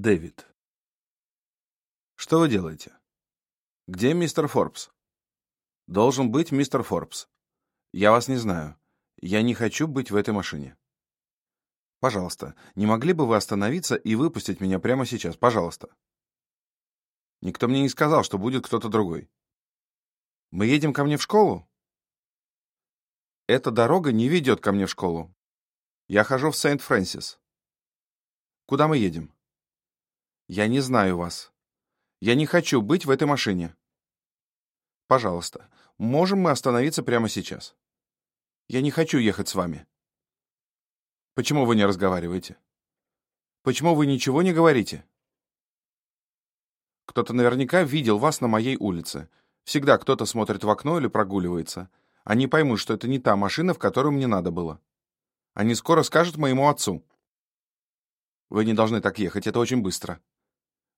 Дэвид. Что вы делаете? Где мистер Форбс? Должен быть мистер Форбс. Я вас не знаю. Я не хочу быть в этой машине. Пожалуйста, не могли бы вы остановиться и выпустить меня прямо сейчас? Пожалуйста. Никто мне не сказал, что будет кто-то другой. Мы едем ко мне в школу? Эта дорога не ведет ко мне в школу. Я хожу в Сент-Фрэнсис. Куда мы едем? Я не знаю вас. Я не хочу быть в этой машине. Пожалуйста, можем мы остановиться прямо сейчас? Я не хочу ехать с вами. Почему вы не разговариваете? Почему вы ничего не говорите? Кто-то наверняка видел вас на моей улице. Всегда кто-то смотрит в окно или прогуливается. Они поймут, что это не та машина, в которую мне надо было. Они скоро скажут моему отцу. Вы не должны так ехать, это очень быстро.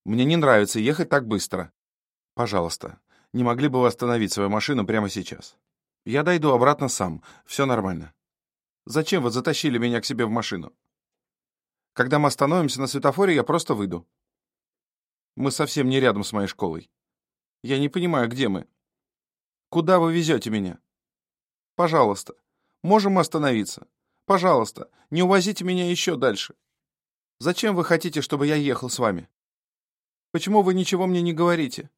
Мне не нравится ехать так быстро. Пожалуйста, не могли бы вы остановить свою машину прямо сейчас? Я дойду обратно сам, все нормально. Зачем вы затащили меня к себе в машину? Когда мы остановимся на светофоре, я просто выйду. Мы совсем не рядом с моей школой. Я не понимаю, где мы. Куда вы везете меня? Пожалуйста, можем мы остановиться? Пожалуйста, не увозите меня еще дальше. Зачем вы хотите, чтобы я ехал с вами? Почему вы ничего мне не говорите?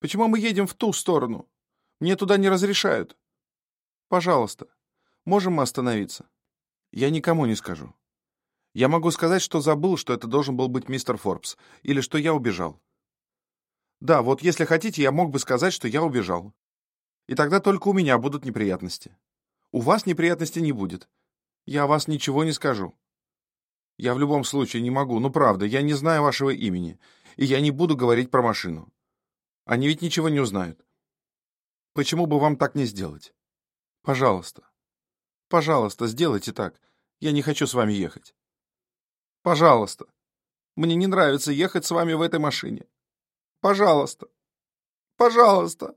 Почему мы едем в ту сторону? Мне туда не разрешают. Пожалуйста, можем мы остановиться? Я никому не скажу. Я могу сказать, что забыл, что это должен был быть мистер Форбс, или что я убежал. Да, вот если хотите, я мог бы сказать, что я убежал. И тогда только у меня будут неприятности. У вас неприятностей не будет. Я вас ничего не скажу. Я в любом случае не могу, ну правда, я не знаю вашего имени, и я не буду говорить про машину. Они ведь ничего не узнают. Почему бы вам так не сделать? Пожалуйста. Пожалуйста, сделайте так. Я не хочу с вами ехать. Пожалуйста. Мне не нравится ехать с вами в этой машине. Пожалуйста. Пожалуйста.